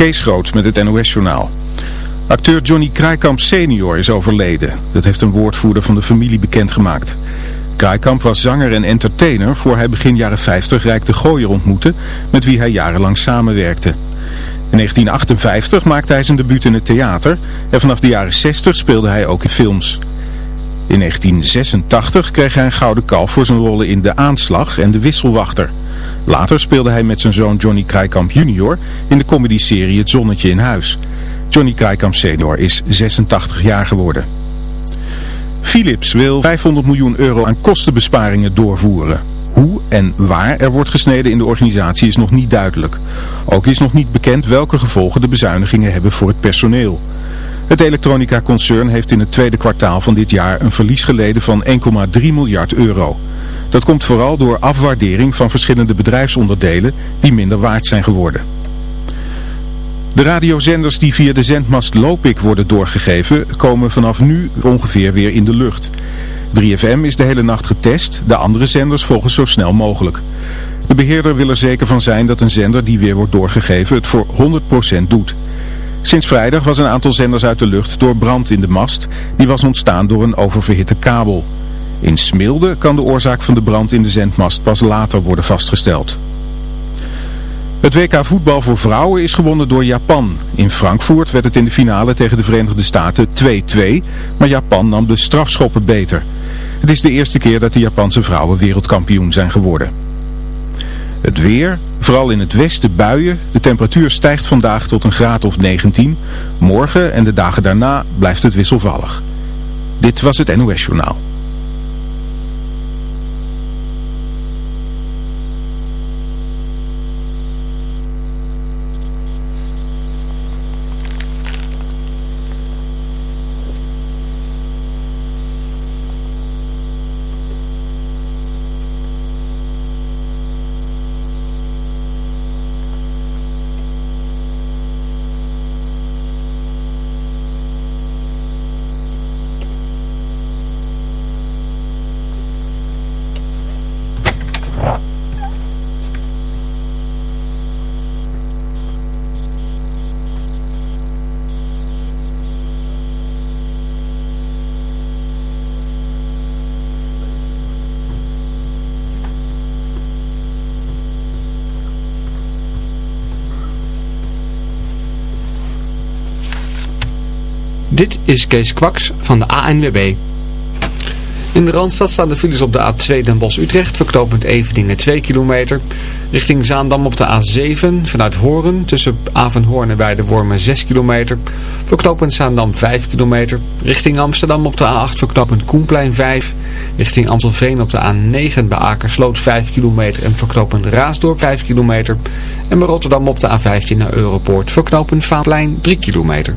Kees Groot met het NOS-journaal. Acteur Johnny Kraaikamp senior is overleden. Dat heeft een woordvoerder van de familie bekendgemaakt. Kraaikamp was zanger en entertainer voor hij begin jaren 50 Rijk de Gooier ontmoette, met wie hij jarenlang samenwerkte. In 1958 maakte hij zijn debuut in het theater en vanaf de jaren 60 speelde hij ook in films. In 1986 kreeg hij een gouden kalf voor zijn rollen in De Aanslag en De Wisselwachter. Later speelde hij met zijn zoon Johnny Krijkamp junior in de comedyserie Het Zonnetje in Huis. Johnny Krijkamp senior is 86 jaar geworden. Philips wil 500 miljoen euro aan kostenbesparingen doorvoeren. Hoe en waar er wordt gesneden in de organisatie is nog niet duidelijk. Ook is nog niet bekend welke gevolgen de bezuinigingen hebben voor het personeel. Het elektronica-concern heeft in het tweede kwartaal van dit jaar een verlies geleden van 1,3 miljard euro. Dat komt vooral door afwaardering van verschillende bedrijfsonderdelen die minder waard zijn geworden. De radiozenders die via de zendmast Lopik worden doorgegeven komen vanaf nu ongeveer weer in de lucht. 3FM is de hele nacht getest, de andere zenders volgen zo snel mogelijk. De beheerder wil er zeker van zijn dat een zender die weer wordt doorgegeven het voor 100% doet. Sinds vrijdag was een aantal zenders uit de lucht door brand in de mast. Die was ontstaan door een oververhitte kabel. In Smilde kan de oorzaak van de brand in de zendmast pas later worden vastgesteld. Het WK voetbal voor vrouwen is gewonnen door Japan. In Frankfurt werd het in de finale tegen de Verenigde Staten 2-2, maar Japan nam de strafschoppen beter. Het is de eerste keer dat de Japanse vrouwen wereldkampioen zijn geworden. Het weer, vooral in het westen buien. De temperatuur stijgt vandaag tot een graad of 19. Morgen en de dagen daarna blijft het wisselvallig. Dit was het NOS Journaal. Dit is Kees Kwaks van de ANWB. In de Randstad staan de files op de A2 Den Bosch-Utrecht, verknopend Eveningen 2 kilometer. Richting Zaandam op de A7, vanuit Horen, tussen Avenhoorn en Weidewormen 6 kilometer. Verknopend Zaandam 5 kilometer. Richting Amsterdam op de A8, verknopend Koenplein 5. Richting Amstelveen op de A9 bij Akersloot 5 kilometer en verknopend Raasdorp 5 kilometer. En bij Rotterdam op de A15 naar Europoort, verknopend Vaanplein 3 kilometer.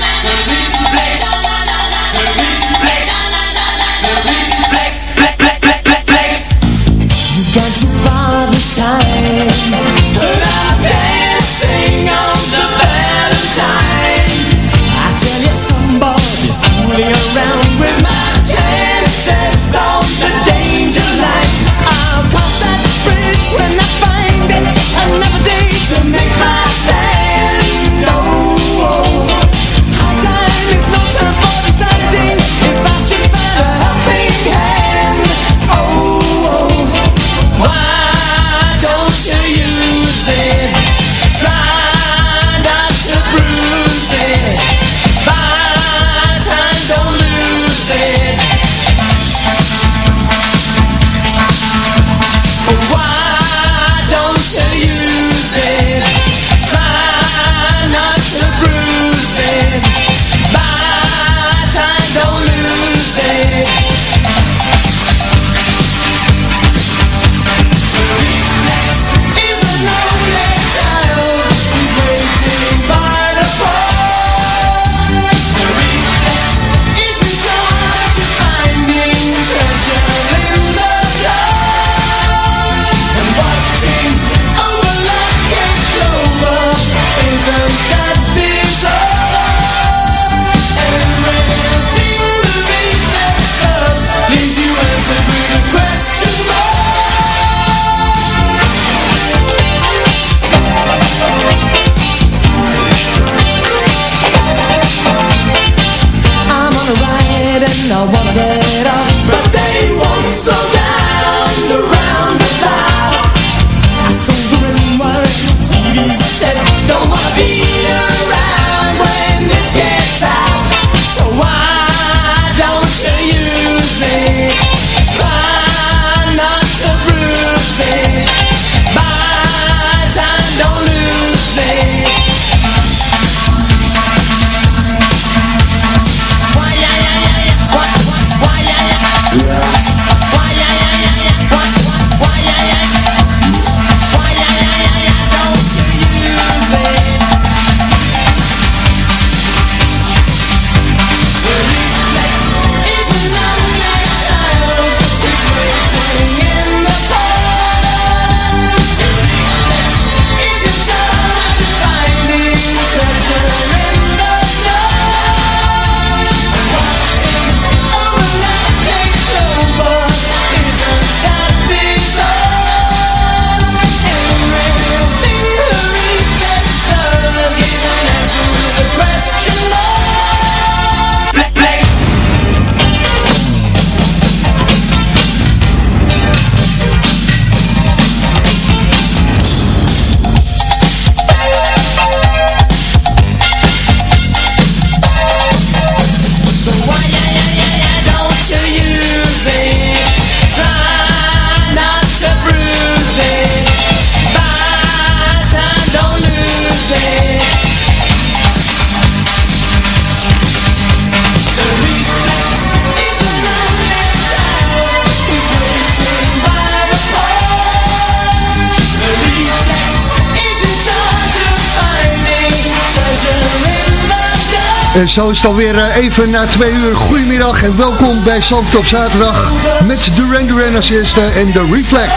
En zo is het alweer eh, even na twee uur. Goedemiddag en welkom bij Zandvoort op zaterdag. Met Duran Duran als eerste en de Reflex.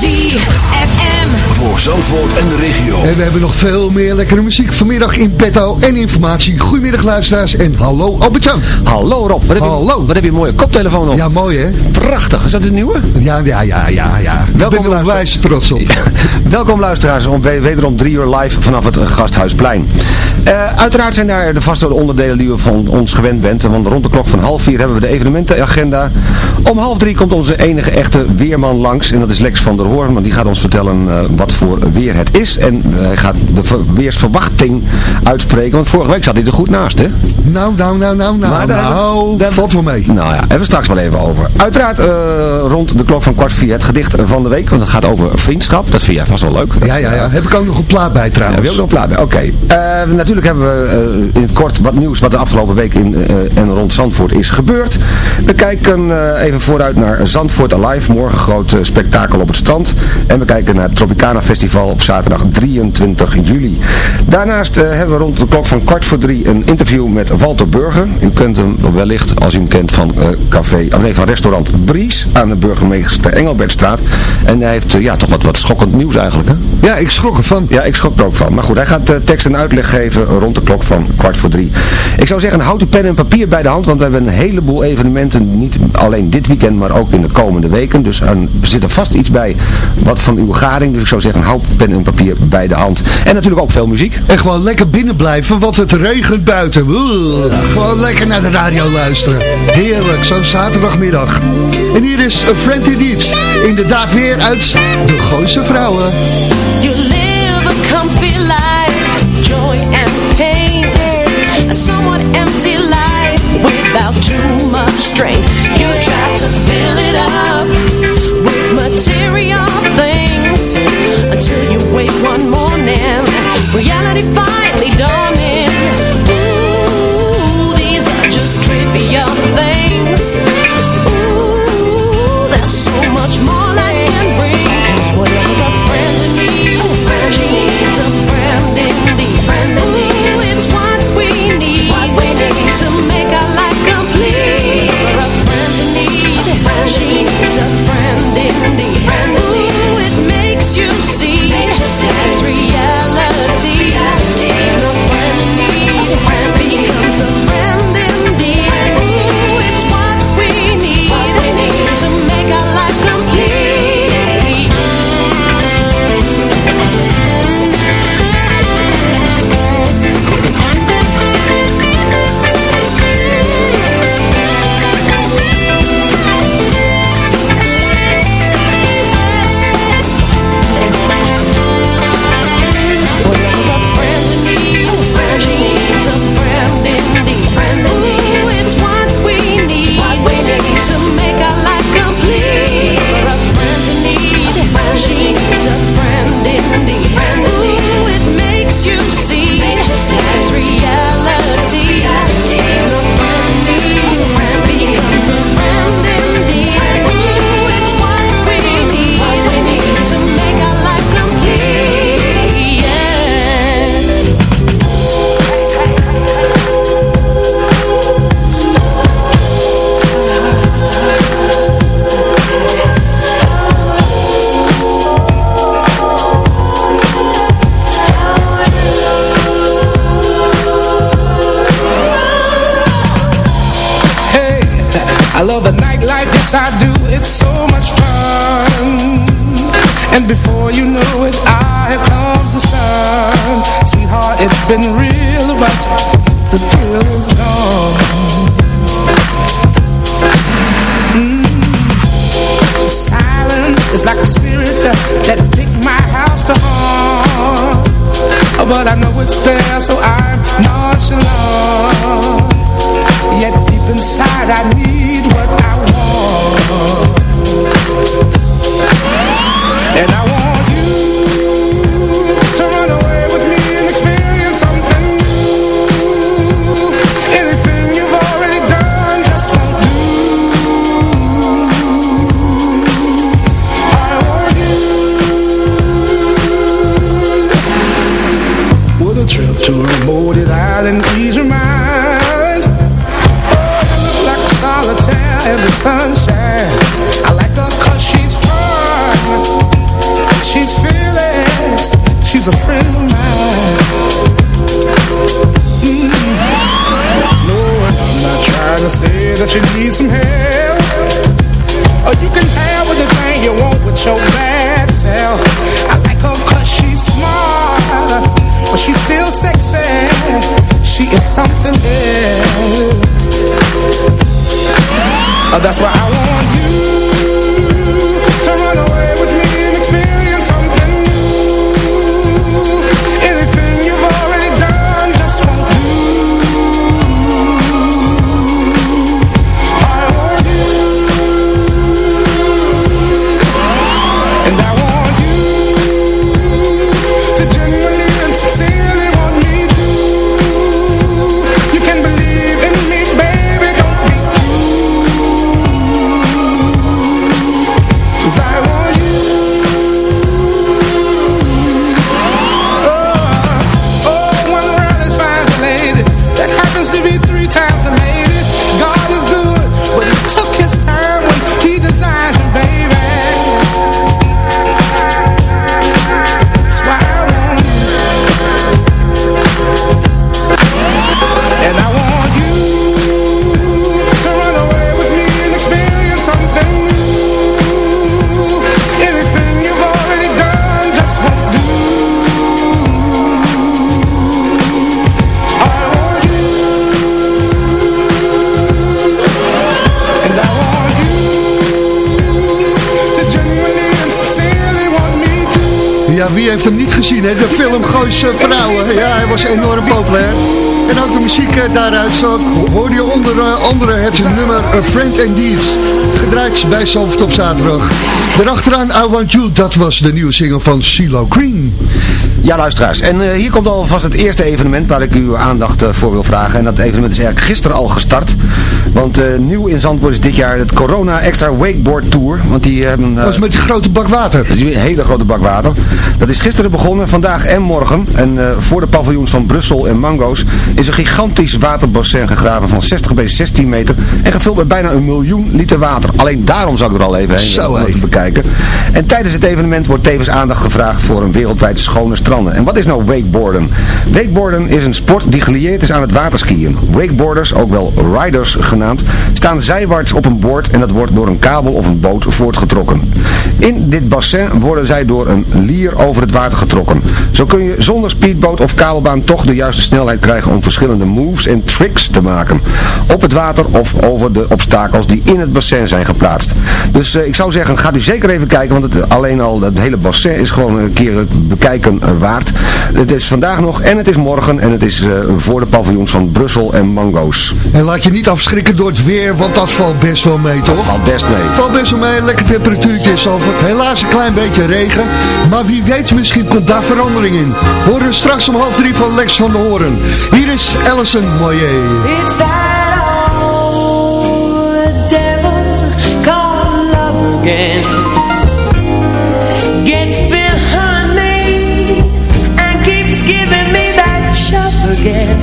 ZFM. Voor Zandvoort en de regio. En we hebben nog veel meer lekkere muziek vanmiddag in petto en informatie. Goedemiddag luisteraars en hallo Albert-Jan. Hallo Rob, wat heb, Hallo. Je, wat heb je een mooie koptelefoon op. Ja, mooi hè? Prachtig, is dat de nieuwe? Ja, ja, ja, ja. ja. Welkom, Ik ben trots op. Welkom luisteraars, om we- wederom drie uur live vanaf het Gasthuisplein. Eh, uiteraard zijn daar de vaste onderdelen die u van ons gewend bent. Want rond de klok van half vier hebben we de evenementenagenda. Om half drie komt onze enige echte weerman langs. En dat is Lex van der Hoorn, want die gaat ons vertellen eh, wat voor weer het is. En eh, hij gaat de ver- weersverwachting uitspreken. Want vorige week zat hij er goed naast, hè? Nou, nou, nou, nou, nou. Maar daar- nou, daar- valt wel mee. Nou ja, hebben we straks wel even over. Uiteraard rond de klok van kwart vier het gedicht van de week. Want het gaat over vriendschap. Dat vind jij vast wel leuk. Dat Ja, ja, ja. Heb ik ook nog een plaat bij ja, trouwens. we hebben nog een plaat bij. Oké. Natuurlijk hebben we eh, in het kort wat nieuws wat de afgelopen week in eh, en rond Zandvoort is gebeurd. We kijken eh, even vooruit naar Zandvoort Alive. Morgen groot spektakel op het strand. En we kijken naar het Tropicana Festival op zaterdag 23 juli. Daarnaast hebben we rond de klok van kwart voor drie een interview met Walter Burger. U kunt hem wellicht, als u hem kent, van, café, of nee, van restaurant Bries aan de burgemeester Engelbertstraat. En hij heeft ja, toch wat, wat schokkend nieuws eigenlijk. Hè? Ja, ik schrok ervan. Ja, ik schrok er ook van. Maar goed, hij gaat tekst en uitleg geven rond de klok van kwart voor drie. Ik zou zeggen, houd uw pen en papier bij de hand, want we hebben een heleboel evenementen. Niet alleen dit weekend, maar ook in de komende weken. Dus er zit er vast iets bij wat van uw garing. Dus ik zou zeggen, houd pen en papier bij de hand. En natuurlijk ook veel muziek. En gewoon lekker binnen blijven, want het regent buiten. Gewoon lekker naar de radio luisteren. Heerlijk, zo'n zaterdagmiddag. En hier is A Friend Indeed. Inderdaad weer uit De Gooise Vrouwen. You live a comfy life, joy and You try to fill it up with material things until you wake one morning. Reality finally dawning. Ooh, these are just trivial things. Ooh, there's so much more real, but the thrill is gone Mm. The silence is like a spirit that, that picked my house to haunt But I know it's there, so I'm nonchalant. Yet deep inside I need Don't you need some help? Gezien, hè? De film Gooise Vrouwen. Ja, hij was enorm populair. En ook de muziek eh, daaruit zo hoorde je onder eh, andere het nummer A Friend and Deeds. Gedraaid bij Zalvert op zaterdag. Daarachteraan I Want You, dat was de nieuwe single van CeeLo Green. Ja, luisteraars. En eh, hier komt alvast het eerste evenement waar ik uw aandacht voor wil vragen. En dat evenement is eigenlijk gisteren al gestart. Want eh, nieuw in Zandvoort is dit jaar het Corona Extra Wakeboard Tour. Want die hebben... eh, Dat was met die grote bak water. dat is een hele grote bak water. Dat is gisteren begonnen, vandaag en morgen. En eh, voor de paviljoens van Brussel en Mango's is een gigantisch waterbassin gegraven van 60 bij 16 meter. En gevuld met bijna een miljoen liter water. Alleen daarom zou ik er al even heen Zo, om te bekijken. En tijdens het evenement wordt tevens aandacht gevraagd voor een wereldwijd schone stranden. En wat is nou wakeboarden? Wakeboarden is een sport die gelieerd is aan het waterskiën. Wakeboarders, ook wel riders genaamd, staan zijwaarts op een boord en dat wordt door een kabel of een boot voortgetrokken. In dit bassin worden zij door een lier over het water getrokken. Zo kun je zonder speedboot of kabelbaan toch de juiste snelheid krijgen om verschillende moves en tricks te maken. Op het water of over de obstakels die in het bassin zijn geplaatst. Dus eh, ik zou zeggen, gaat u zeker even kijken, want het, alleen al het hele bassin is gewoon een keer het bekijken eh, waard. Het is vandaag nog en het is morgen en het is eh, voor de paviljoens van Brussel en Mango's. En laat je niet afschrikken door het weer, want dat valt best wel mee, Dat toch? valt best mee. valt best wel mee, lekker temperatuurtje in Zalvoort. Helaas een klein beetje regen, maar wie weet misschien komt daar verandering in. Horen straks om half drie van Lex van de Horen. Hier is Alison Moyer. It's that old devil called love again quieres.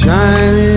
shining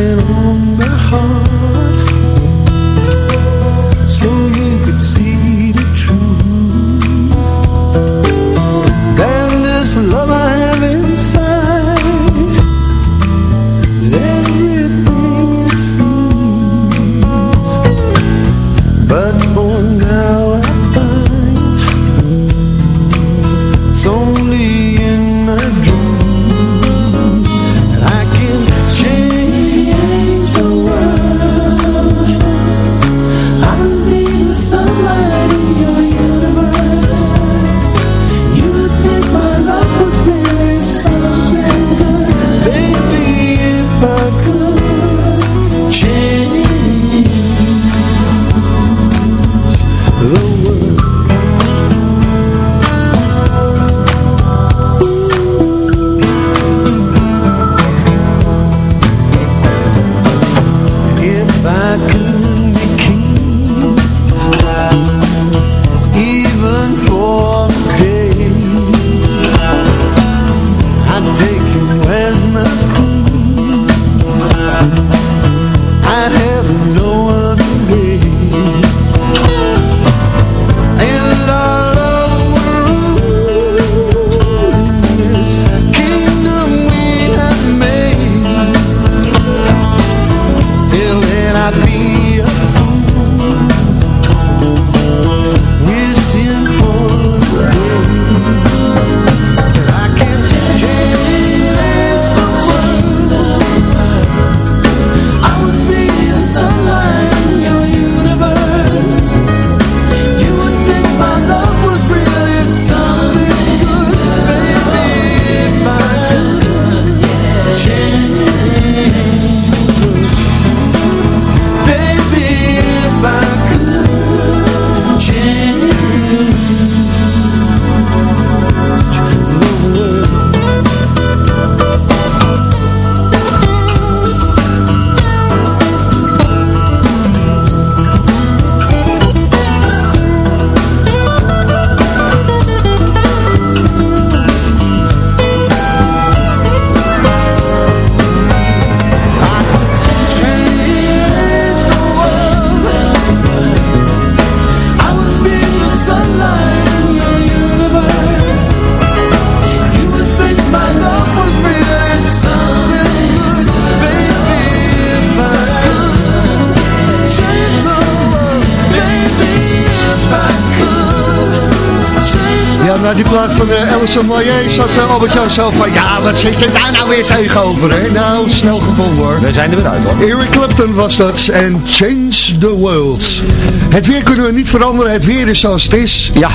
Albert-Jan zo van... Ja, wat zit je daar nou weer tegenover, hè? Nou, snel gevonden hoor. We zijn er weer uit hoor. Eric Clapton was dat en Change the World. Het weer kunnen we niet veranderen, het weer is zoals het is. Ja,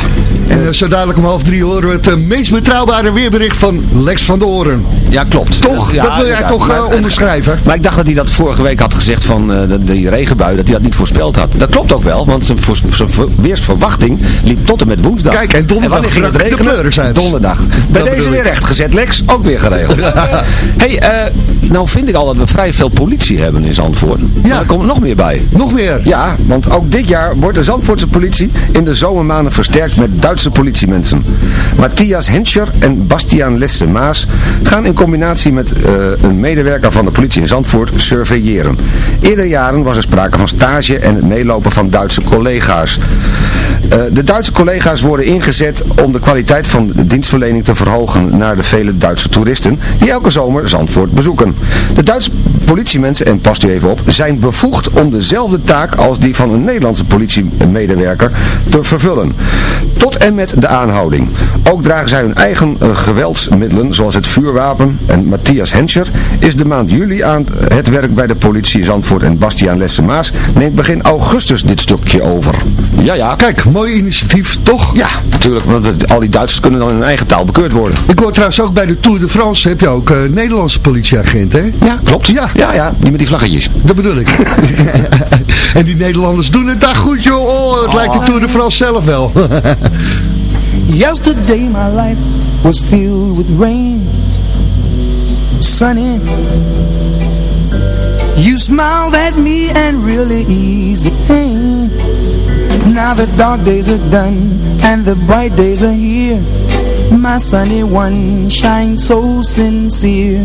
En uh, zo dadelijk om half drie horen we het uh, meest betrouwbare weerbericht van Lex van de Oren. ja klopt. Toch? Ja, dat wil jij toch Maar het- onderschrijven? Maar ik dacht dat hij dat vorige week had gezegd van eh, die regenbui, dat hij dat niet voorspeld had. Dat klopt ook wel, want zijn, weersverwachting liep tot en met woensdag. Kijk, en donderdag wanneer ging het regenen? Donderdag. Bij Dat deze weer ik. recht gezet, Lex. Ook weer geregeld. hey, eh, nou vind ik al dat we vrij veel politie hebben in Zandvoort. Ja. Maar er komt nog meer bij. Nog meer? Ja, want ook dit jaar wordt de Zandvoortse politie in de zomermaanden versterkt met Duitse politiemensen. Matthias Henscher en Bastiaan Lesse Maas gaan in combinatie met eh, een medewerker van de politie in Zandvoort surveilleren. Eerder jaren was er sprake van stage en het meelopen van Duitse collega's. Eh, de Duitse collega's worden ingezet om de kwaliteit van de dienstverlening te verhogen naar de vele Duitse toeristen die elke zomer Zandvoort bezoeken. De Duitse politiemensen, en past u even op, zijn bevoegd om dezelfde taak als die van een Nederlandse politiemedewerker te vervullen. Tot en met de aanhouding. Ook dragen zij hun eigen eh, geweldsmiddelen, zoals het vuurwapen. En Matthias Henscher is de maand juli aan het werk bij de politie Zandvoort en Bastiaan Lesse-Maas neemt begin augustus dit stukje over. Ja, ja. Kijk, mooi initiatief, toch? Ja, natuurlijk, want al die Duitsers kunnen dan in hun eigen taal bekeurd worden. Ik hoor trouwens ook bij de Tour de France heb je ook eh, Nederlandse politieagenten, hè? Ja, klopt. Ja. ja, ja die met die vlaggetjes. Dat bedoel ik. en die Nederlanders doen het daar goed, joh. Oh, het lijkt de Tour de France zelf wel. Yesterday my life was filled with rain Sunny You smiled at me and really eased the pain Now the dark days are done and the bright days are here My sunny one shines so sincere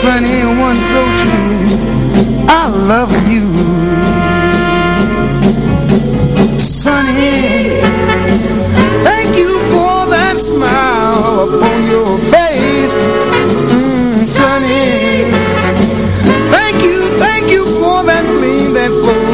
Sunny one so true. I love you. Sunny Thank you for that smile upon your face. Mm, Sunny Thank you, thank you for that that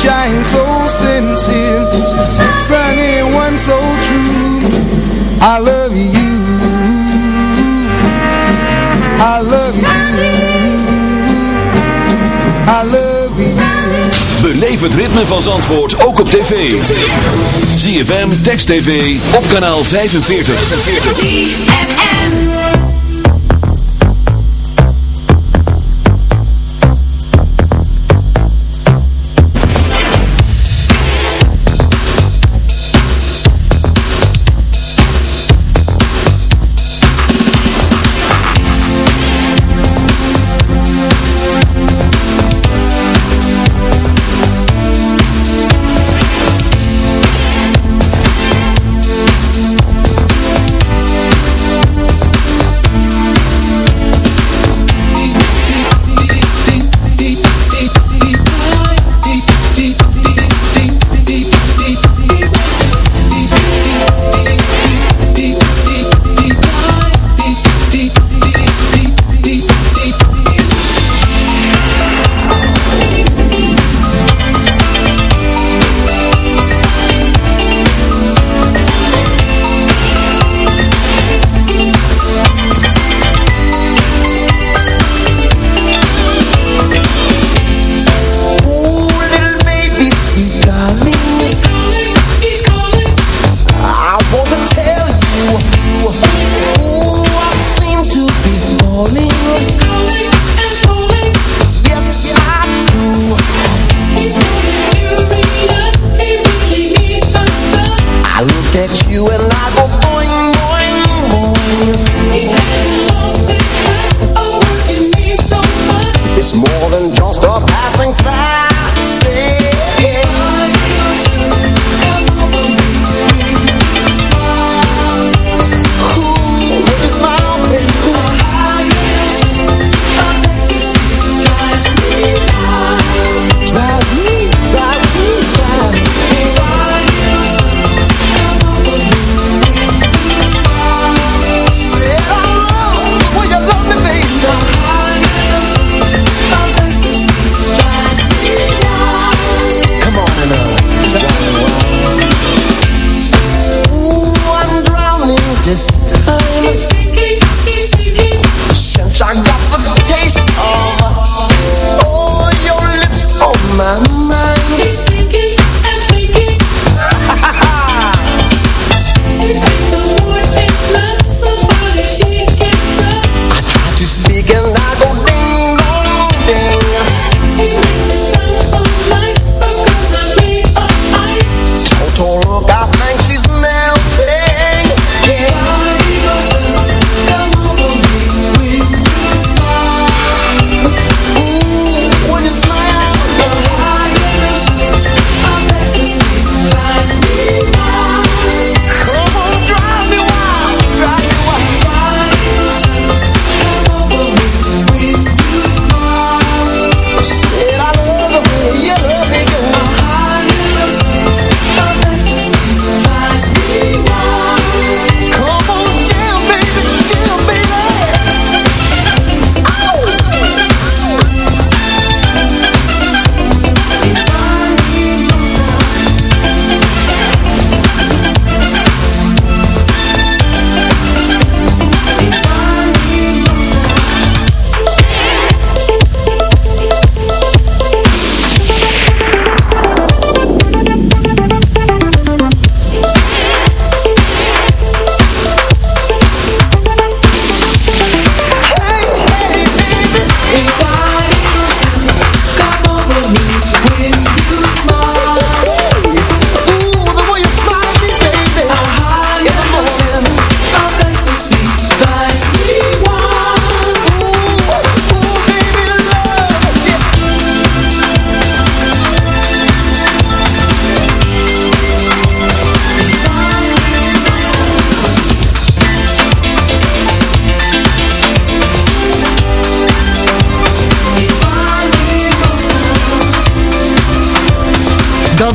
one shines so sincere Sunny one so true I love you I love you I love you Beleef het ritme van Zandvoort ook op tv. ZFM, Text TV, op kanaal 45. ZFM.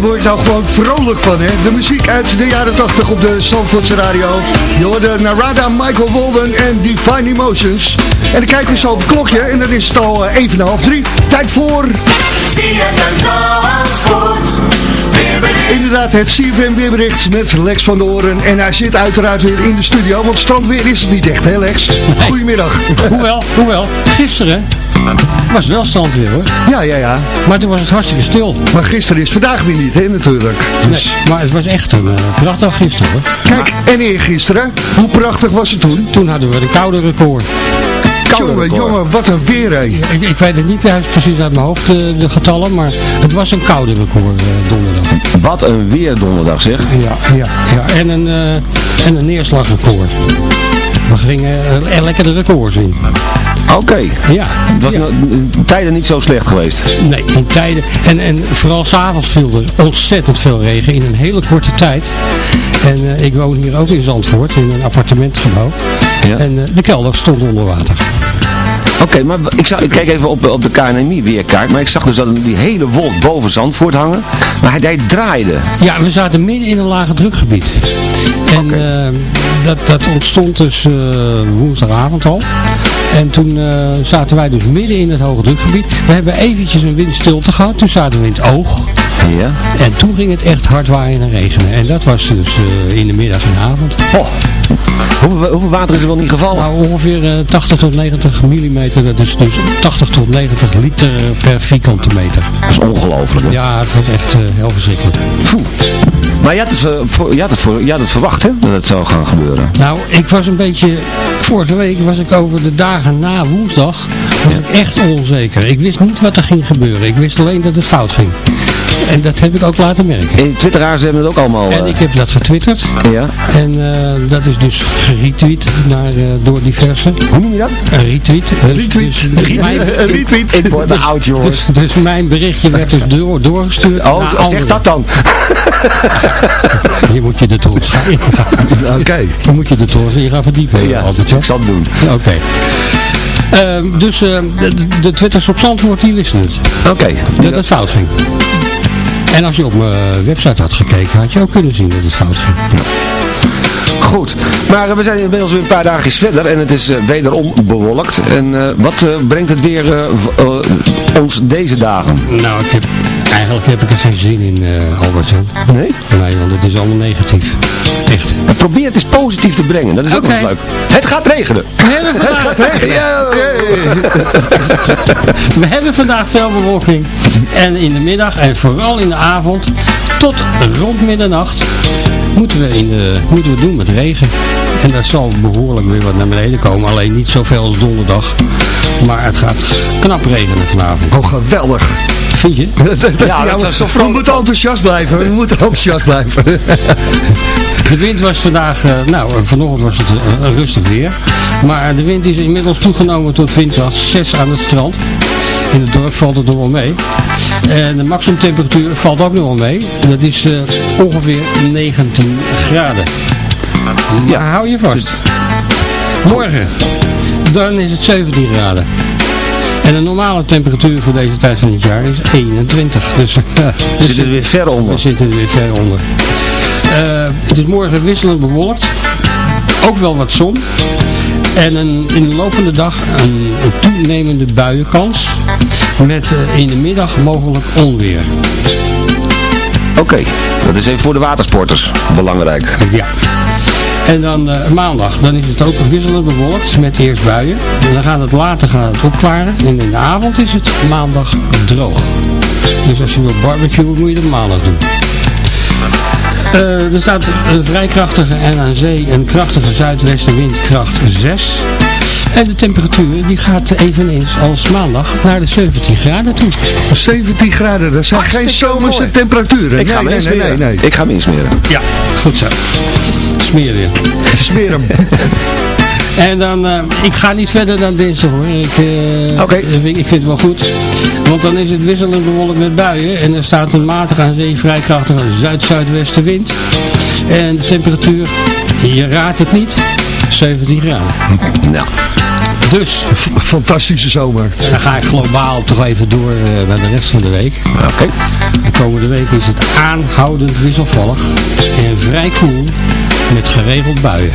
Word je nou gewoon vrolijk van, hè. De muziek uit de jaren 80 op de Zandvoortse radio. Je hoorde Narada, Michael Walden en Divine Emotions. En dan kijken we zo op het klokje en dan is het al eh, even en half drie. Tijd voor... Inderdaad, het CFM weerbericht met Lex van de Oren. En hij zit uiteraard weer in de studio, want strandweer is het niet echt, hè Lex? Goedemiddag. Hoewel, hoewel, gisteren was wel strandweer hoor. Ja, ja, ja. Maar toen was het hartstikke stil. Maar gisteren is vandaag weer niet, hè, natuurlijk. Nee, Dus, maar het was echt een uh, prachtig gisteren hoor. Kijk, en eergisteren, hoe prachtig was het toen? Toen hadden we een koude record. Jongen, jongen, wat een weer, hè. Ik, ik weet het niet juist precies uit mijn hoofd, de, de getallen, maar het was een koude record eh, donderdag. Wat een weer donderdag zeg. Ja, ja, ja. En een, eh, en een neerslagrecord. We gingen uh, lekker de records in. Oké. Ja. Het was ja. nou, tijden niet zo slecht geweest. Nee, in tijden. En, en vooral s'avonds viel er ontzettend veel regen in een hele korte tijd. En uh, ik woon hier ook in Zandvoort, in een appartementgebouw. Ja. En uh, de kelder stond onder water. Oké, maar ik, zag, ik keek even op, op de KNMI weerkaart, maar ik zag dus dat die hele wolk boven Zandvoort hangen. Maar hij, hij draaide. Ja, we zaten midden in een lage drukgebied. En okay. uh, dat, dat ontstond dus uh, woensdagavond al. En toen uh, zaten wij dus midden in het hoge drukgebied. We hebben eventjes een windstilte gehad. Toen zaten we in het oog. Ja. En toen ging het echt hard waaien en regenen. En dat was dus uh, in de middag en avond. Oh. Hoeveel, hoeveel, water is er wel niet gevallen? Nou, ongeveer uh, 80 tot 90 millimeter. Dat is dus 80 tot 90 liter per vierkante meter. Dat is ongelooflijk. Ja, het was echt uh, heel verschrikkelijk. Poeh. Maar je had, het, voor, je, had het voor, je had het verwacht, hè? Dat het zou gaan gebeuren. Nou, ik was een beetje... Vorige week was ik over de dagen na woensdag... was ja. ik echt onzeker. Ik wist niet wat er ging gebeuren. Ik wist alleen dat het fout ging. En dat heb ik ook laten merken. En twitteraars hebben het ook allemaal... En ik heb dat getwitterd. Ja. En uh, dat is dus geretweet naar, uh, door diverse. Hoe noem je dat? Een retweet. Dus, retweet. Dus, retweet. Mijn, retweet. Ik word een oud, jongens. Dus, dus, mijn berichtje werd dus door, doorgestuurd Oh, zeg dat dan. je moet je de trots gaan Oké. Okay. Je moet je de trots in gaan verdiepen. Ja, altijd, ik zal het doen. Oké. Okay. Uh, dus uh, de, de twitters op Zandvoort, die wisten het. Oké. Okay. Dat het fout ging. En als je op mijn website had gekeken, had je ook kunnen zien dat het fout ging. Ja. Goed, maar we zijn inmiddels weer een paar dagen verder en het is uh, wederom bewolkt. En uh, wat brengt het weer ons deze dagen? Nou, ik heb, eigenlijk heb ik er geen zin in, Albert. Nee? Nee, want het is allemaal negatief. Echt. Maar probeer het eens positief te brengen, dat is ook okay. nog leuk. Het gaat regenen. We hebben vandaag, het gaat regenen. we hebben vandaag veel bewolking. En in de middag en vooral in de avond tot rond middernacht moeten we, in de, moeten we doen met regen. En dat zal behoorlijk weer wat naar beneden komen. Alleen niet zoveel als donderdag. Maar het gaat knap regenen vanavond. Oh, geweldig. Vind je? ja, dat ja, zo we moeten enthousiast blijven. We moeten enthousiast blijven. De wind was vandaag, uh, nou vanochtend was het uh, rustig weer. Maar de wind is inmiddels toegenomen tot windkracht 6 aan het strand. In het dorp valt het nog wel mee. En de maximumtemperatuur valt ook nog wel mee. Dat is uh, ongeveer 19 graden. Ja, hou je vast. Morgen, dan is het 17 graden. En de normale temperatuur voor deze tijd van het jaar is 21. Dus we zitten er weer ver onder. We zitten er weer ver onder. Uh, het is morgen wisselend bewolkt. Ook wel wat zon. En een, in de loop van de dag een, een toenemende buienkans. Met uh, in de middag mogelijk onweer. Oké, okay, dat is even voor de watersporters belangrijk. Ja. En dan uh, maandag, dan is het ook wisselend bewolkt met eerst buien. En dan gaat het later gaat het opklaren. En in de avond is het maandag droog. Dus als je wilt barbecuen moet je dat maandag doen. Uh, er staat een vrij krachtige en aan zee een krachtige zuidwestenwind kracht 6. En de temperatuur die gaat eveneens als maandag naar de 17 graden toe. 17 graden, dat zijn Hartstikke geen zomerse mooi. temperaturen. Ik ga nee, nee, nee, nee, Ik ga hem insmeren. Ja, goed zo. Smeer je. Smeer hem. En dan, uh, ik ga niet verder dan dinsdag hoor. Ik, uh, okay. ik, ik vind het wel goed. Want dan is het wisselend bewolkt met buien. En er staat een matige aan zee vrij krachtige zuid-zuidwestenwind. En de temperatuur, je raadt het niet, 17 graden. Nou. Dus. Fantastische zomer. Dan ga ik globaal toch even door uh, naar de rest van de week. Oké. De komende week is het aanhoudend wisselvallig en vrij koel met geregeld buien.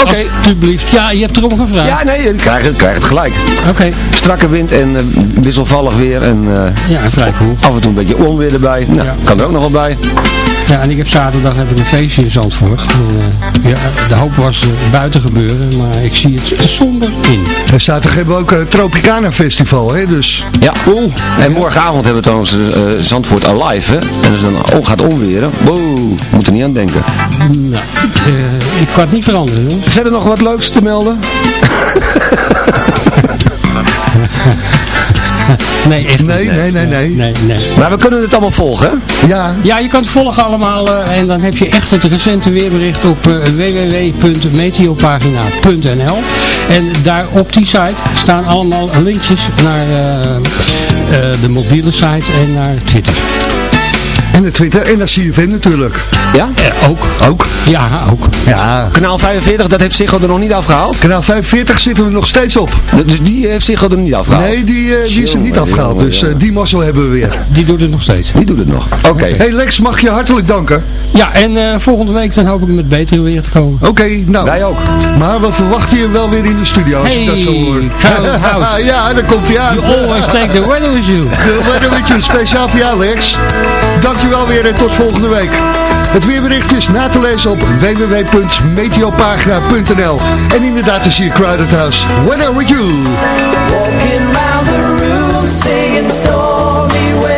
Oké. Okay. Alsjeblieft. Ja, je hebt erom gevraagd. Ja, nee, je krijgt, krijg het gelijk. Oké. Okay. Strakke wind en uh, wisselvallig weer. En, uh, ja, en vrij cool. Af en toe een beetje onweer erbij. Nou, ja. kan er ook nog wel bij. Ja, en ik heb zaterdag heb ik een feestje in Zandvoort. En, uh, ja, de hoop was buiten gebeuren, maar ik zie het somber in. En zaterdag hebben we ook het Tropicana Festival, hè? Dus... Ja, oh. en morgenavond hebben we trouwens Zandvoort Alive, hè? En als dan ook gaat onweren, wow, moet er niet aan denken. Nou, ik kan het niet veranderen, hoor. Is er nog wat leuks te melden? nee, echt nee, niet. Nee, nee, nee, nee, nee. Maar we kunnen het allemaal volgen, hè? Ja. Ja, je kan het volgen allemaal uh, en dan heb je echt het recente weerbericht op uh, www.meteopagina.nl en daar op die site staan allemaal linkjes naar uh, de mobiele site en naar Twitter. En de Twitter en dat CFM natuurlijk. Ja? Eh, ook. Ook? Ja, ook. Ja. Kanaal 45, dat heeft Ziggo er nog niet afgehaald? Kanaal 45 zitten we nog steeds op. Dus die heeft Ziggo er niet afgehaald? Nee, die, uh, die is er niet afgehaald. Dus uh, die mazzel hebben we weer. Die doet het nog steeds. Die doet het nog. Oké. Okay. Hey Lex, mag je hartelijk danken. Ja, en uh, volgende week dan hoop ik met betere weer te komen. Oké, okay, nou. Wij ook. Maar we verwachten je wel weer in de studio als hey, ik dat zo hoor. ja, dan komt hij aan. You always take the weather with you. The weather with you, speciaal voor jou Lex. Dankjewel weer en tot volgende week. Het weerbericht is na te lezen op www.meteopagina.nl En inderdaad is hier Crowded House. Weather with you. Walking round the room singing stormy weather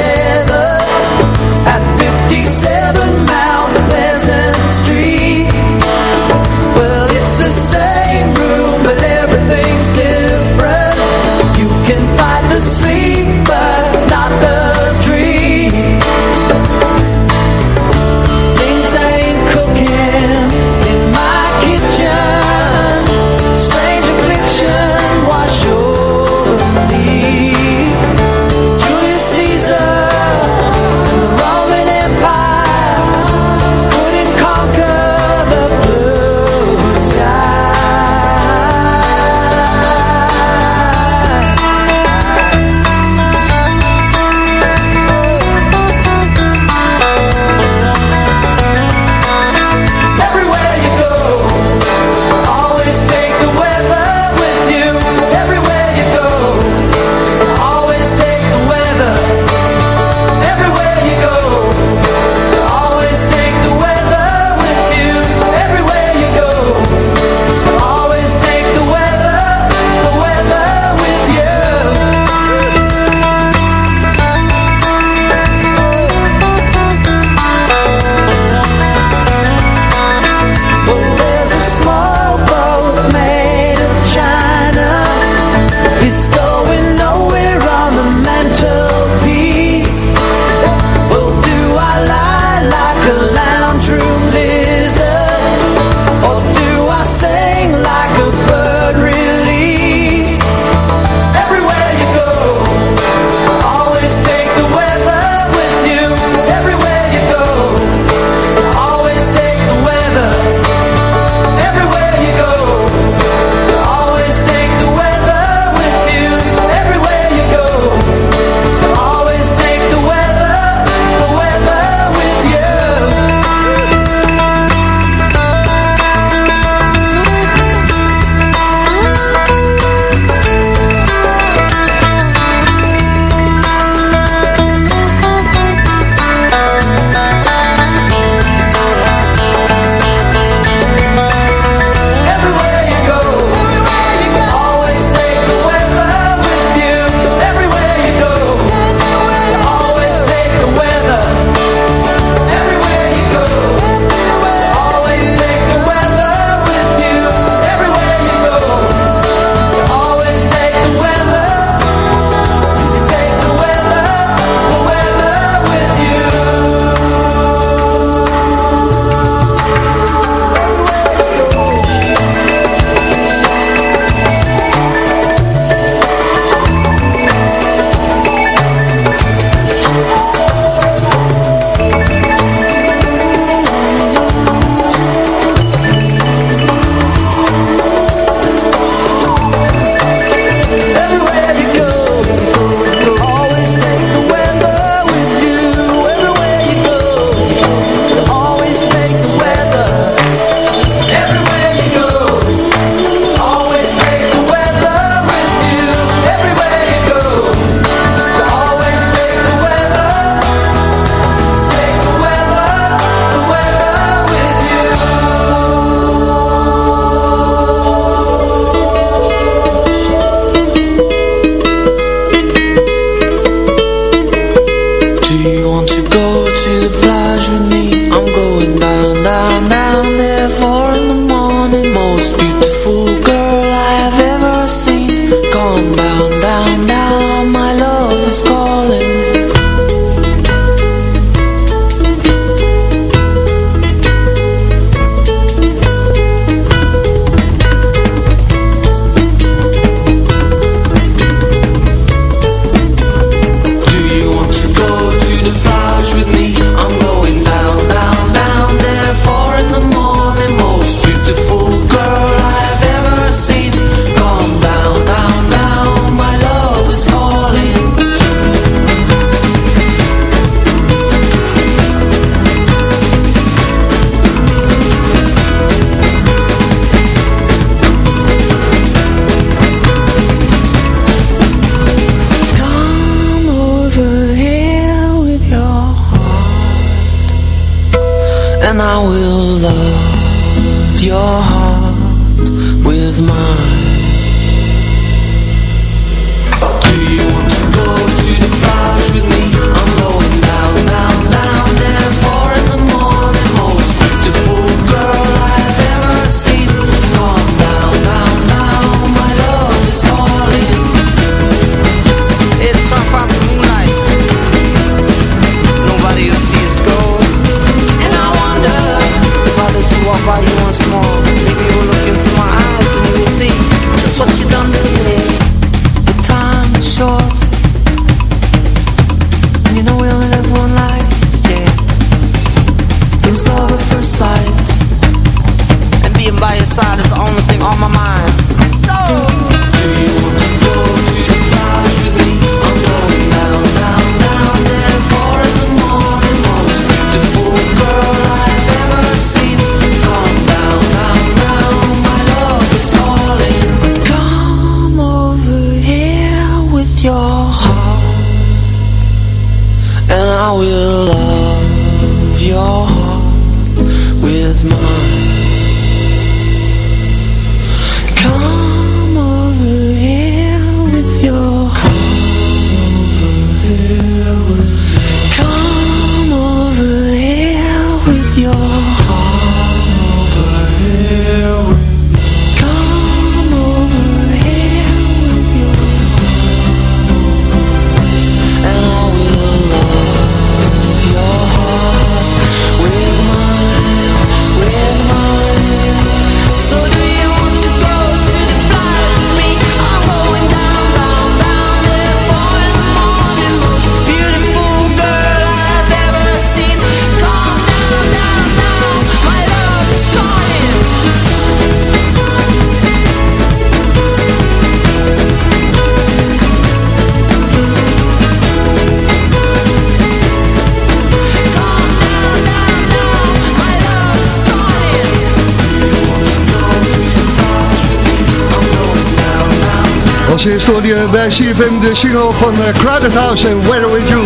bij CFM de single van eh, Crowded House en Weather With You.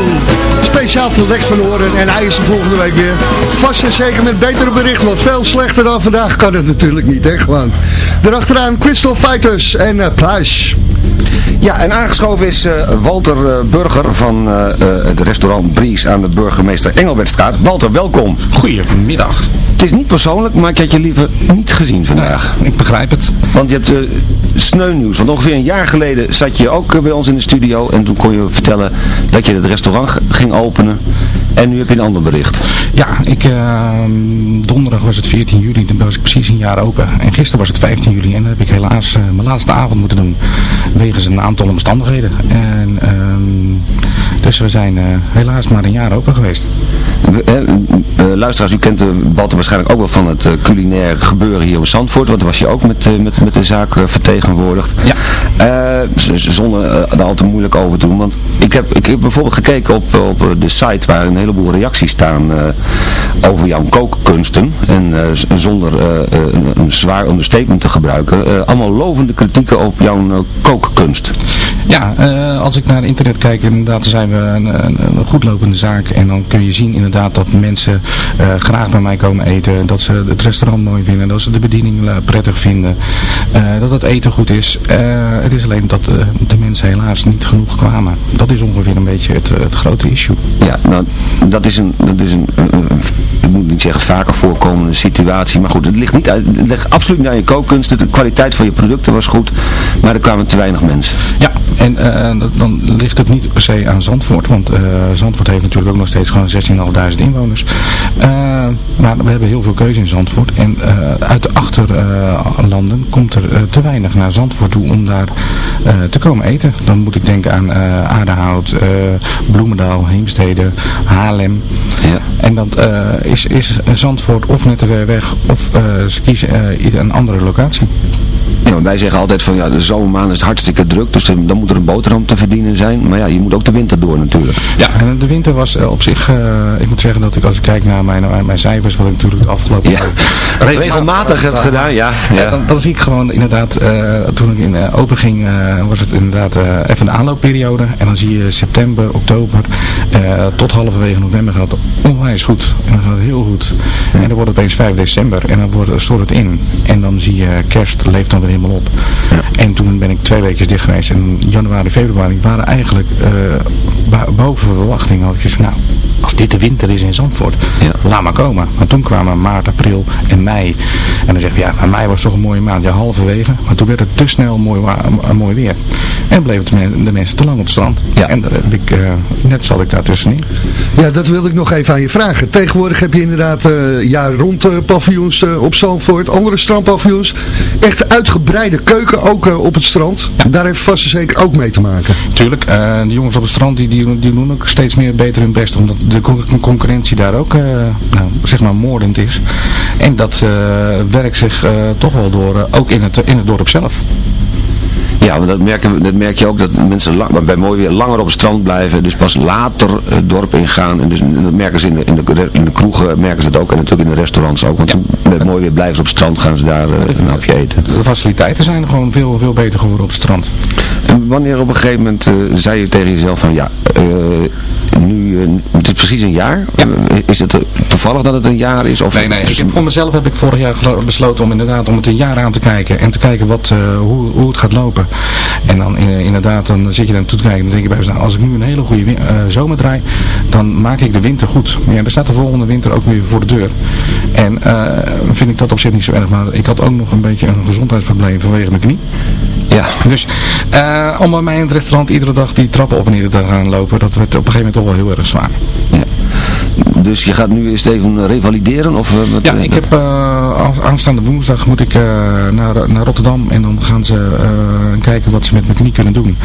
Speciaal voor Lex van Oren en hij is er volgende week weer. Vast en zeker met betere berichten, want veel slechter dan vandaag kan het natuurlijk niet, hè, gewoon. Daarachteraan Crystal Fighters en uh, Pluis. Ja, en aangeschoven is eh, Walter eh, Burger van eh, eh, het restaurant Bries aan de burgemeester Engelbertstraat. Walter, welkom. Goedemiddag. Het is niet persoonlijk, maar ik had je liever niet gezien vandaag. ik begrijp het. Want je hebt sneuwnieuws. Want ongeveer een jaar geleden zat je ook eh, bij ons in de studio. En toen kon je vertellen dat je het restaurant ging openen. En nu heb je een ander bericht. Ja, ik, eh, donderdag was het 14 juli, dan was ik precies een jaar open. En gisteren was het 15 juli en dan heb ik helaas eh, mijn laatste avond moeten doen. Wegens een aantal omstandigheden. En, ehm, dus we zijn eh, helaas maar een jaar open geweest. Eh, eh, luisteraars, u kent Walter waarschijnlijk ook wel van het culinaire gebeuren hier in Zandvoort. Want daar was je ook met, met, met de zaak vertegenwoordigd. Ja. Zonder daar al te moeilijk over te doen. Want ik heb, ik heb bijvoorbeeld gekeken op, op de site waar een heleboel reacties staan over jouw kookkunsten. En zonder een, een zwaar understatement te gebruiken. allemaal lovende kritieken op jouw kookkunst. Ja, eh, als ik naar internet kijk, inderdaad zijn we een, een, een goed lopende zaak. En dan kun je zien inderdaad dat mensen eh, graag bij mij komen eten. Dat ze het restaurant mooi vinden. Dat ze de bediening eh, prettig vinden. dat het eten goed is. Het is alleen dat de mensen helaas niet genoeg kwamen. Dat is ongeveer een beetje het, het grote issue. Ja, nou, dat is een, dat is een- een- ik moet niet zeggen vaker voorkomende situatie, maar goed, het ligt, niet uit, het ligt absoluut niet aan je kookkunst, de kwaliteit van je producten was goed, maar er kwamen te weinig mensen. Ja, en eh, dan ligt het niet per se aan Zandvoort, want eh, Zandvoort heeft natuurlijk ook nog steeds gewoon 16.500 inwoners. Eh, maar we hebben heel veel keuze in Zandvoort en uit de achterlanden komt er te weinig naar Zandvoort toe om daar te komen eten. Dan moet ik denken aan eh Aardehout, eh, Bloemendaal, Heemstede, Haarlem. Ja. En dat is, is Zandvoort of net ver weg of eh, ze kiezen eh, een andere locatie. Ja, wij zeggen altijd van ja, de zomermaanden is hartstikke druk, dus dan moet er een boterham te verdienen zijn. Maar ja, je moet ook de winter door natuurlijk. Ja, en de winter was eh, op zich, eh, ik moet zeggen dat ik als ik kijk naar mijn, naar mijn cijfers, wat ik natuurlijk de afgelopen Ja. jaren Regelmatig hebt gedaan, ja. Ja, ja. dan, dan zie ik gewoon inderdaad, eh, toen ik in eh, open ging, eh, was het inderdaad eh, even een aanloopperiode. En dan zie je september, oktober, eh, tot halverwege november gaat het onwijs goed. En dan gaat het heel goed. En dan wordt het opeens 5 december en dan wordt, stort het in. En dan zie je kerst leeft dan weer helemaal op. En toen ben ik twee weken dicht geweest. En januari, februari waren eigenlijk eh, boven verwachting. Had ik gezegd, nou, als dit de winter is in Zandvoort, laat maar komen. Maar toen kwamen maart, april en mei. En dan zeg je, ja, maar mei was toch een mooie maand. Ja, halverwege. Maar toen werd het te snel mooi, mooi weer. En bleven de, de mensen te lang op het strand. En daar heb ik, eh, net zat ik daar tussenin. Ja, dat wil ik nog even aan je vragen. Tegenwoordig heb je inderdaad eh ja, rond paviljoens eh, op Zandvoort, andere strandpaviljoens. Echt uitgebreide keuken ook op het strand. Daar heeft vast en zeker ook mee te maken. Tuurlijk, de jongens op het strand die, die, die doen ook steeds meer beter hun best. Omdat de con- concurrentie daar ook, eh, nou, zeg maar, moordend is. En dat eh, werkt zich eh, toch wel door, ook in het, in het dorp zelf. Ja, maar dat, merken, we- dat merk je ook dat mensen lang, bij mooi weer langer op het strand blijven. Dus pas later het dorp ingaan. En dus, dat merken ze in de, in, de, in de kroegen, merken ze het ook. En natuurlijk in de restaurants ook. Want met mooi weer blijven ze op het strand, gaan ze daar eh, een hapje eten. De faciliteiten zijn gewoon veel, veel beter geworden op het strand. En wanneer op een gegeven moment zei je tegen jezelf van ja, nu, het is precies een jaar. Is het toevallig dat het een jaar is? Of Nee, nee. Ik heb, voor mezelf heb ik vorig jaar besloten om inderdaad om het een jaar aan te kijken. En te kijken wat, eh, hoe, hoe het gaat lopen. En dan eh, inderdaad, dan zit je daar naartoe te kijken. En dan denk je bij nou, als ik nu een hele goede eh, zomer draai, dan maak ik de winter goed. Maar ja, er staat de volgende winter ook weer voor de deur. En vind ik dat op zich niet zo erg. Maar ik had ook nog een beetje een gezondheidsprobleem vanwege mijn knie. Ja. Dus om bij mij in het restaurant iedere dag die trappen op en neer te gaan lopen, dat werd op een gegeven moment toch wel heel erg zwaar. Dus je gaat nu eerst even revalideren? Of, eh, Ja, eh, ik heb eh, aan- aanstaande woensdag moet ik eh, naar, naar Rotterdam en dan gaan ze eh, kijken wat ze met mijn knie kunnen doen.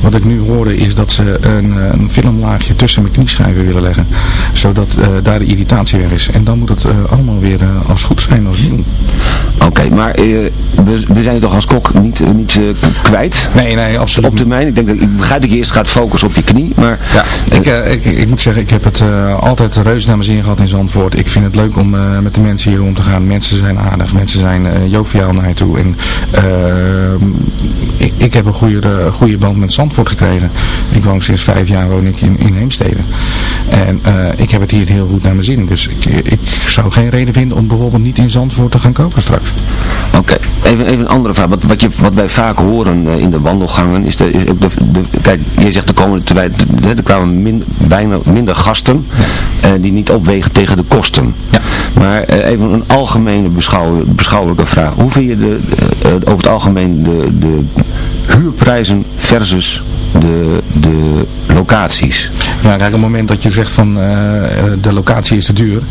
Wat ik nu hoorde is dat ze een, eh, een filmlaagje tussen mijn knieschijven willen leggen, zodat eh, daar de irritatie weg is. En dan moet het eh, allemaal weer eh, als goed zijn als nieuw. Oké, maar eh, we, we zijn toch als kok niet, eh, niet eh, kwijt? Nee, nee, absoluut Op termijn. Ik, denk dat, ik begrijp dat je eerst gaat focussen op je knie, maar... Ja, ik, eh, ik, ik moet zeggen, ik heb het eh, altijd reuze naar mijn zin gehad in Zandvoort. Ik vind het leuk om eh, met de mensen hier om te gaan. Mensen zijn aardig, mensen zijn eh, joviaal naar toe. En eh, ik, ik heb een goede, goede band met Zandvoort gekregen. Ik woon sinds vijf jaar woon ik in, in Heemstede. En ik heb het hier heel goed naar mijn zin. Dus ik, ik zou geen reden vinden om bijvoorbeeld niet in Zandvoort te gaan kopen straks. Oké, even, even een andere vraag. Wat, wat, je, wat wij vaak horen eh, in de wandelgangen is, de, is ook de, de, Kijk, je zegt de komende tijd, er kwamen min, bijna minder gasten eh, die niet opwegen tegen de kosten. Ja. Maar eh, even een algemene beschouw, beschouwelijke vraag. Hoe vind je de, over het algemeen de, de huurprijzen versus de, de locaties? Ja, kijk, op het moment dat je zegt van eh, de locatie is te duur,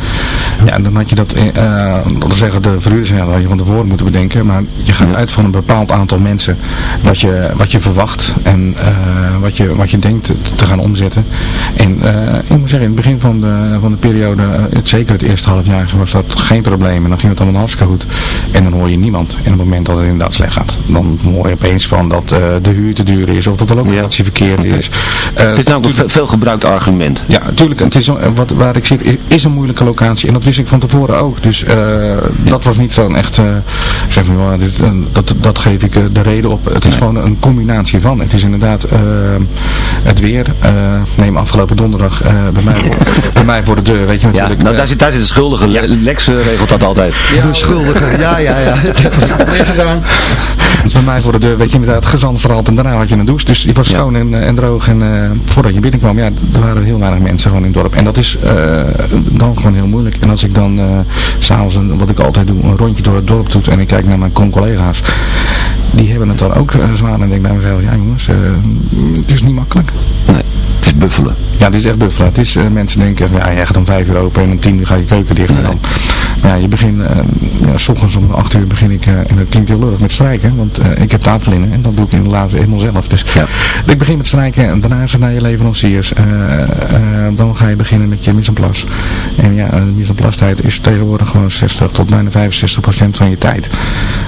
ja, dan had je dat, eh, eh, dat wil zeggen de verhuurders, ja, dat had je van tevoren moeten bedenken, maar je gaat uit van een bepaald aantal mensen, wat je, wat je verwacht en eh, wat, je, wat je denkt te, gaan omzetten. En eh, ik moet zeggen, in het begin van de, van de periode, eh, het, zeker het eerste half jaar, was dat geen probleem en dan ging het allemaal hartstikke goed en dan hoor je niemand. En op het moment dat het inderdaad slecht gaat, dan hoor je opeens van dat eh, de huur te duur is of dat de locatie verkeerd is. Eh, het is namelijk een veel gebruikt argument. ja, natuurlijk. Het is, een- wat, waar ik zit is een moeilijke locatie. En dat wist ik van tevoren ook. Dus eh, dat was niet zo'n echt... eh, zeg dit, eh, dat, dat geef ik eh, de reden op. Het is gewoon een combinatie van. Het is inderdaad eh, het weer. eh neem afgelopen donderdag eh, bij, mij, voor- bij mij voor de deur. Weet je Ja, natuurlijk. nou, eh, daar zit, daar zit de schuldige. Lex eh, regelt dat altijd. de schuldige, ja, ja, ja. bij mij voor de deur, weet je inderdaad, gezand verhaald en daarna had je een douche. Dus die was schoon en, eh, en droog. En eh, voordat je binnenkwam, ja, er waren heel weinig mensen gewoon in het dorp. En dat is eh, dan gewoon heel moeilijk. En als ik dan s s'avonds, wat ik altijd doe, een rondje door het dorp doe en ik kijk naar mijn con-collega's, die hebben het dan ook zwaar. En ik denk bij mezelf, ja jongens, het is niet makkelijk. Nee. Is buffelen. Ja, dit is echt buffelen. Het is, eh, mensen denken, ja, je gaat om vijf uur open en om tien uur ga je keuken dicht. En dan, ja, je begint, uh, ja, s ochtends om acht uur begin ik, uh, en dat klinkt heel lullig, met strijken. Want ik heb tafellinnen en dat doe ik in de laatste helemaal zelf. Dus ja. ik begin met strijken en daarna is het naar je leveranciers. dan ga je beginnen met je mise en place. En ja, de mise en place tijd is tegenwoordig gewoon 60 tot bijna 65 procent van je tijd.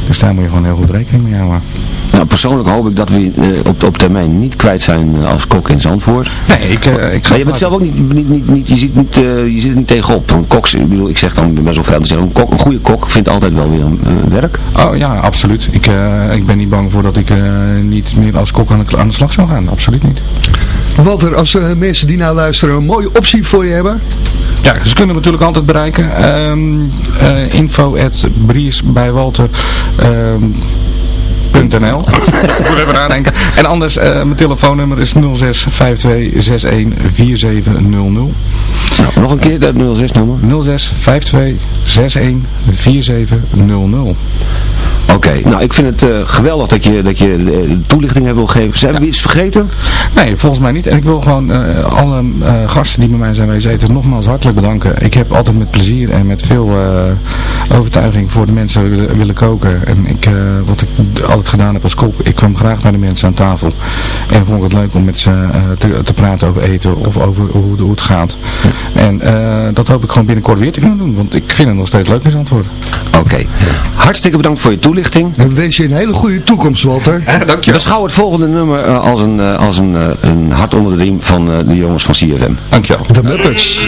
Dus daar moet je gewoon heel goed rekening mee houden. Nou, persoonlijk hoop ik dat we op, op termijn niet kwijt zijn als kok in Zandvoort. Nee, ik, uh, ik Maar je bent zelf ook niet, niet, niet, niet je, ziet niet, uh, je zit er niet tegenop. Een kok, ik bedoel, ik zeg dan bij zo'n vrouw, een, kok, een goede kok vindt altijd wel weer een uh, werk. Oh ja, absoluut. Ik, ik ben niet bang voor dat ik niet meer als kok aan de, aan de slag zou gaan. Absoluut niet. Walter, als mensen die nou luisteren een mooie optie voor je hebben... Ja, ze kunnen natuurlijk altijd bereiken. Um, info at Bries bij Walter. Um, .nl. Ik moet even nadenken. En anders, uh, mijn telefoonnummer is 06 52 61 4700. Nou, nog een keer dat 06 nummer. 06 52 61 4700. Oké, okay, nou ik vind het uh, geweldig dat je, dat je de toelichting hebt wil geven. Zijn ja. we iets vergeten? Nee, volgens mij niet. En ik wil gewoon uh, alle gasten die bij mij zijn geweest eten nogmaals hartelijk bedanken. Ik heb altijd met plezier en met veel overtuiging voor de mensen willen, willen koken. En ik, wat ik gedaan heb als kok, ik kwam graag bij de mensen aan tafel. En vond ik het leuk om met ze te, te, praten over eten of over hoe, hoe het gaat. Ja. En dat hoop ik gewoon binnenkort weer te kunnen doen. Want ik vind het nog steeds leuk in antwoorden. Oké, okay. hartstikke bedankt voor je toelichting. En we wensen je een hele goede toekomst, Walter. Eh, dank je. Beschouw het volgende nummer uh, als een, uh, als een, een hart onder de riem van de jongens van CFM. Dankjewel. De Muppets.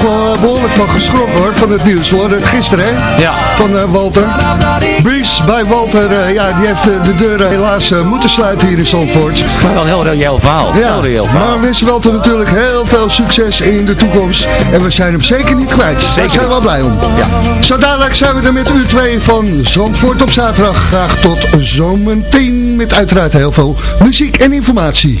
toch wel eh, behoorlijk van geschrokken hoor, van het nieuws. Hoorden het gisteren hè, Ja. van eh, Walter. Breeze bij Walter, eh, ja, die heeft eh, de deuren helaas eh, moeten sluiten hier in Zandvoort. Maar wel een heel reëel verhaal. Ja, Heel reëel verhaal. maar we wensen Walter natuurlijk heel veel succes in de toekomst. En we zijn hem zeker niet kwijt. Daar zijn we wel blij om. Ja. Zo dadelijk zijn we er met uur 2 van Zandvoort op zaterdag. Graag tot zometeen met uiteraard heel veel muziek en informatie.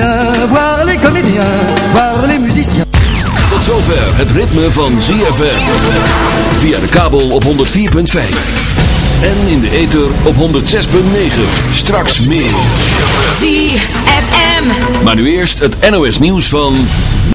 Viens voir les comédiens, voir les musiciens. Tot zover het ritme van ZFM. Via de kabel op 104.5. En in de ether op 106.9. Straks meer. ZFM. Maar nu eerst het NOS nieuws van...